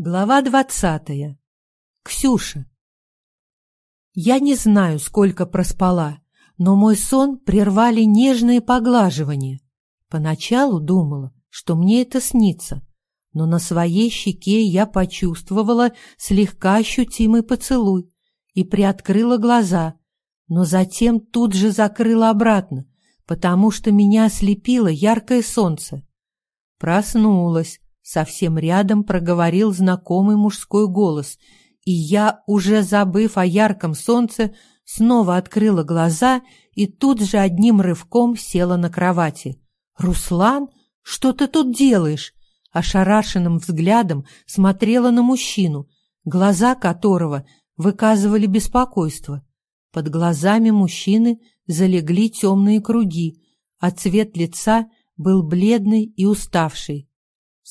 Глава двадцатая. Ксюша. Я не знаю, сколько проспала, но мой сон прервали нежные поглаживания. Поначалу думала, что мне это снится, но на своей щеке я почувствовала слегка ощутимый поцелуй и приоткрыла глаза, но затем тут же закрыла обратно, потому что меня ослепило яркое солнце. Проснулась, Совсем рядом проговорил знакомый мужской голос, и я, уже забыв о ярком солнце, снова открыла глаза и тут же одним рывком села на кровати. «Руслан, что ты тут делаешь?» Ошарашенным взглядом смотрела на мужчину, глаза которого выказывали беспокойство. Под глазами мужчины залегли темные круги, а цвет лица был бледный и уставший.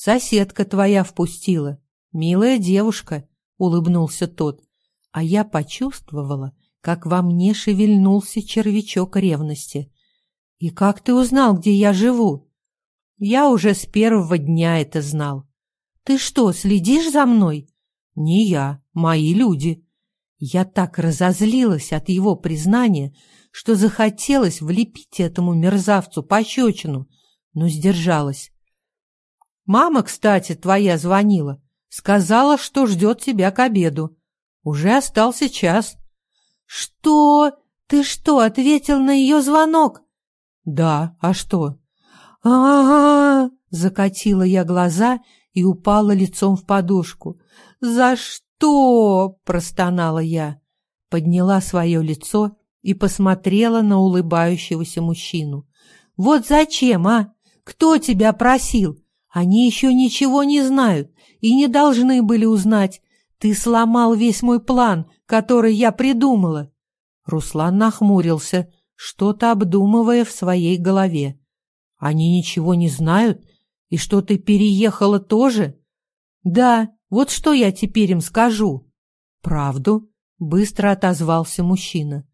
Соседка твоя впустила. Милая девушка, улыбнулся тот. А я почувствовала, как во мне шевельнулся червячок ревности. И как ты узнал, где я живу? Я уже с первого дня это знал. Ты что, следишь за мной? Не я, мои люди. Я так разозлилась от его признания, что захотелось влепить этому мерзавцу пощечину, но сдержалась. Мама, кстати, твоя звонила. Сказала, что ждет тебя к обеду. Уже остался час. Что? Ты что, ответил на ее звонок? Да, а что? а, -а, -а закатила я глаза и упала лицом в подушку. За что? простонала я. Подняла свое лицо и посмотрела на улыбающегося мужчину. Вот зачем, а? Кто тебя просил? Они еще ничего не знают и не должны были узнать. Ты сломал весь мой план, который я придумала. Руслан нахмурился, что-то обдумывая в своей голове. Они ничего не знают? И что ты переехала тоже? Да, вот что я теперь им скажу. Правду? Быстро отозвался мужчина.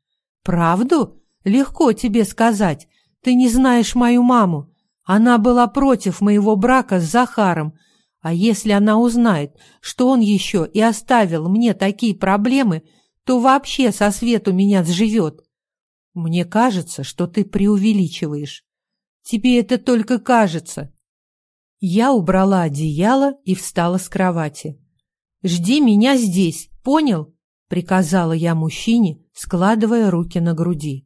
Правду? Легко тебе сказать. Ты не знаешь мою маму. Она была против моего брака с Захаром, а если она узнает, что он еще и оставил мне такие проблемы, то вообще со свету меня сживет. Мне кажется, что ты преувеличиваешь. Тебе это только кажется. Я убрала одеяло и встала с кровати. «Жди меня здесь, понял?» — приказала я мужчине, складывая руки на груди.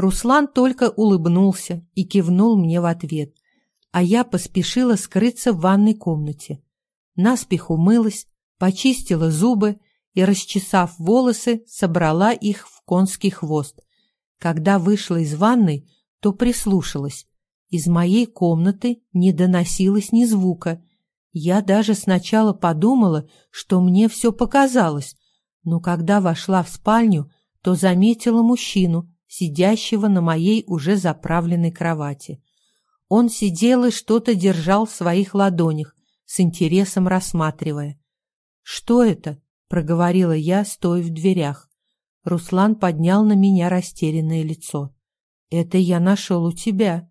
Руслан только улыбнулся и кивнул мне в ответ, а я поспешила скрыться в ванной комнате. Наспех умылась, почистила зубы и, расчесав волосы, собрала их в конский хвост. Когда вышла из ванной, то прислушалась. Из моей комнаты не доносилось ни звука. Я даже сначала подумала, что мне все показалось, но когда вошла в спальню, то заметила мужчину, сидящего на моей уже заправленной кровати. Он сидел и что-то держал в своих ладонях, с интересом рассматривая. «Что это?» — проговорила я, стоя в дверях. Руслан поднял на меня растерянное лицо. «Это я нашел у тебя».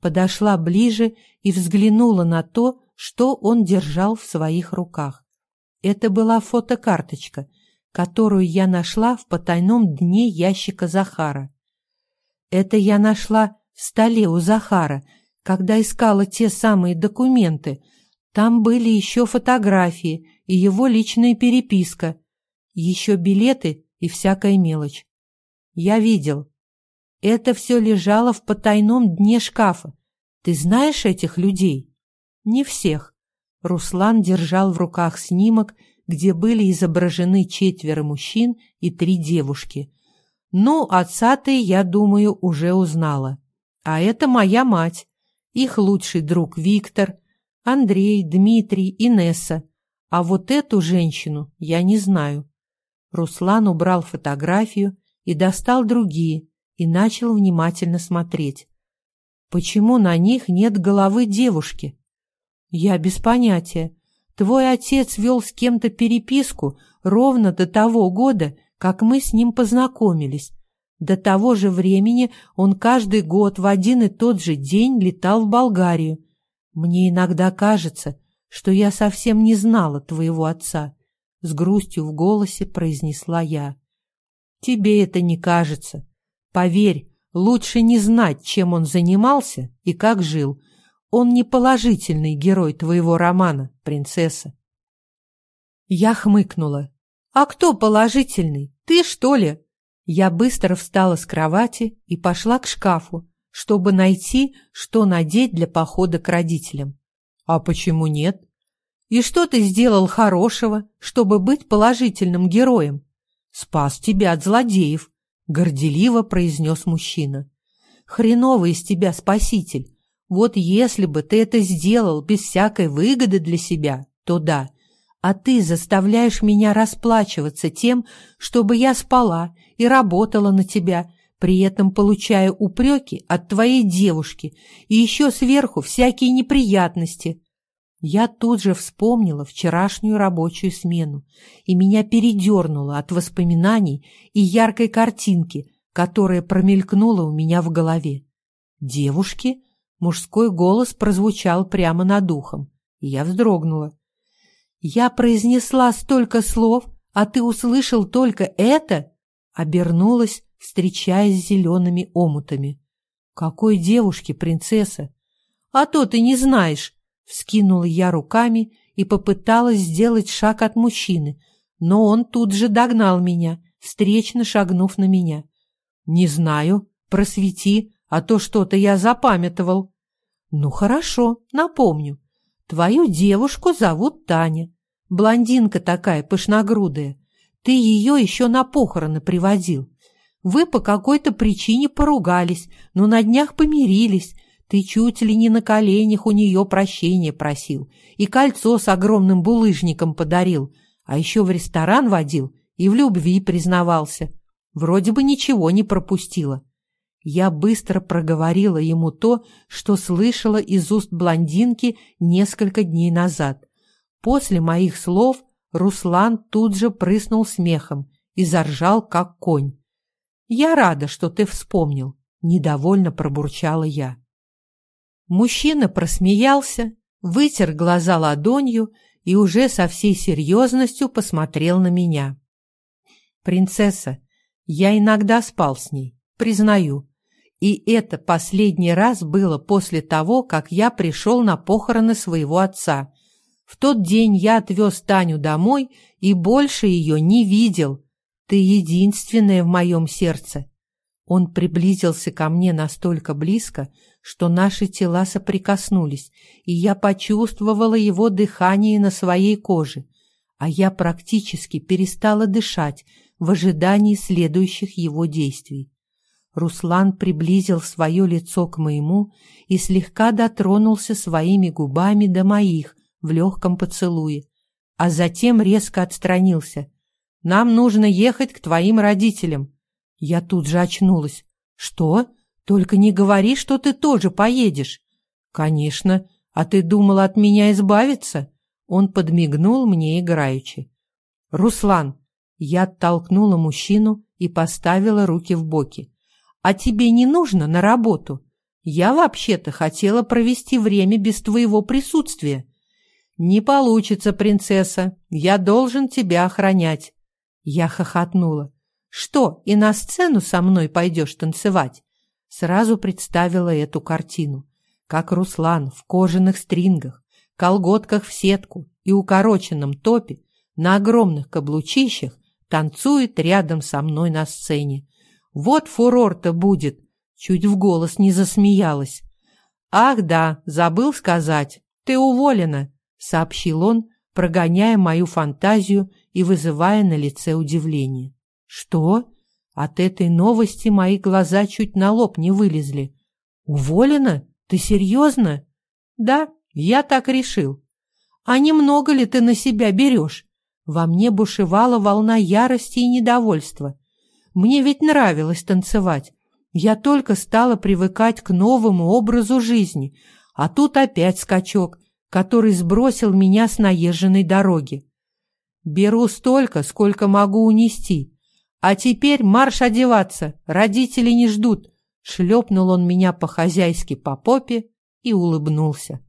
Подошла ближе и взглянула на то, что он держал в своих руках. Это была фотокарточка, которую я нашла в потайном дне ящика Захара. Это я нашла в столе у Захара, когда искала те самые документы. Там были еще фотографии и его личная переписка, еще билеты и всякая мелочь. Я видел. Это все лежало в потайном дне шкафа. Ты знаешь этих людей? Не всех. Руслан держал в руках снимок где были изображены четверо мужчин и три девушки. Ну, отца ты, я думаю, уже узнала. А это моя мать, их лучший друг Виктор, Андрей, Дмитрий, Инесса. А вот эту женщину я не знаю. Руслан убрал фотографию и достал другие, и начал внимательно смотреть. Почему на них нет головы девушки? Я без понятия. Твой отец вел с кем-то переписку ровно до того года, как мы с ним познакомились. До того же времени он каждый год в один и тот же день летал в Болгарию. Мне иногда кажется, что я совсем не знала твоего отца, с грустью в голосе произнесла я. Тебе это не кажется. Поверь, лучше не знать, чем он занимался и как жил. Он не положительный герой твоего романа, принцесса. Я хмыкнула. А кто положительный? Ты, что ли? Я быстро встала с кровати и пошла к шкафу, чтобы найти, что надеть для похода к родителям. А почему нет? И что ты сделал хорошего, чтобы быть положительным героем? Спас тебя от злодеев, горделиво произнес мужчина. Хреновый из тебя спаситель. Вот если бы ты это сделал без всякой выгоды для себя, то да. А ты заставляешь меня расплачиваться тем, чтобы я спала и работала на тебя, при этом получая упреки от твоей девушки и еще сверху всякие неприятности. Я тут же вспомнила вчерашнюю рабочую смену, и меня передернуло от воспоминаний и яркой картинки, которая промелькнула у меня в голове. «Девушки?» — мужской голос прозвучал прямо над ухом, и я вздрогнула. «Я произнесла столько слов, а ты услышал только это?» Обернулась, встречаясь с зелеными омутами. «Какой девушке, принцесса?» «А то ты не знаешь!» Вскинула я руками и попыталась сделать шаг от мужчины, но он тут же догнал меня, встречно шагнув на меня. «Не знаю, просвети, а то что-то я запамятовал». «Ну хорошо, напомню. Твою девушку зовут Таня. Блондинка такая пышногрудая. Ты ее еще на похороны приводил. Вы по какой-то причине поругались, но на днях помирились, ты чуть ли не на коленях у нее прощения просил и кольцо с огромным булыжником подарил, а еще в ресторан водил и в любви признавался. Вроде бы ничего не пропустила. Я быстро проговорила ему то, что слышала из уст блондинки несколько дней назад. После моих слов Руслан тут же прыснул смехом и заржал, как конь. «Я рада, что ты вспомнил», — недовольно пробурчала я. Мужчина просмеялся, вытер глаза ладонью и уже со всей серьезностью посмотрел на меня. «Принцесса, я иногда спал с ней, признаю. И это последний раз было после того, как я пришел на похороны своего отца. В тот день я отвез Таню домой и больше ее не видел. Ты единственная в моем сердце». Он приблизился ко мне настолько близко, что наши тела соприкоснулись, и я почувствовала его дыхание на своей коже, а я практически перестала дышать в ожидании следующих его действий. Руслан приблизил свое лицо к моему и слегка дотронулся своими губами до моих в легком поцелуе, а затем резко отстранился. «Нам нужно ехать к твоим родителям». Я тут же очнулась. «Что?» Только не говори, что ты тоже поедешь. Конечно. А ты думал от меня избавиться? Он подмигнул мне играючи. Руслан, я оттолкнула мужчину и поставила руки в боки. А тебе не нужно на работу? Я вообще-то хотела провести время без твоего присутствия. Не получится, принцесса. Я должен тебя охранять. Я хохотнула. Что, и на сцену со мной пойдешь танцевать? Сразу представила эту картину, как Руслан в кожаных стрингах, колготках в сетку и укороченном топе на огромных каблучищах танцует рядом со мной на сцене. Вот фурор-то будет! Чуть в голос не засмеялась. «Ах да, забыл сказать, ты уволена», — сообщил он, прогоняя мою фантазию и вызывая на лице удивление. «Что?» От этой новости мои глаза чуть на лоб не вылезли. «Уволена? Ты серьезно?» «Да, я так решил». «А немного ли ты на себя берешь?» Во мне бушевала волна ярости и недовольства. Мне ведь нравилось танцевать. Я только стала привыкать к новому образу жизни, а тут опять скачок, который сбросил меня с наезженной дороги. Беру столько, сколько могу унести, «А теперь марш одеваться, родители не ждут!» Шлепнул он меня по-хозяйски по попе и улыбнулся.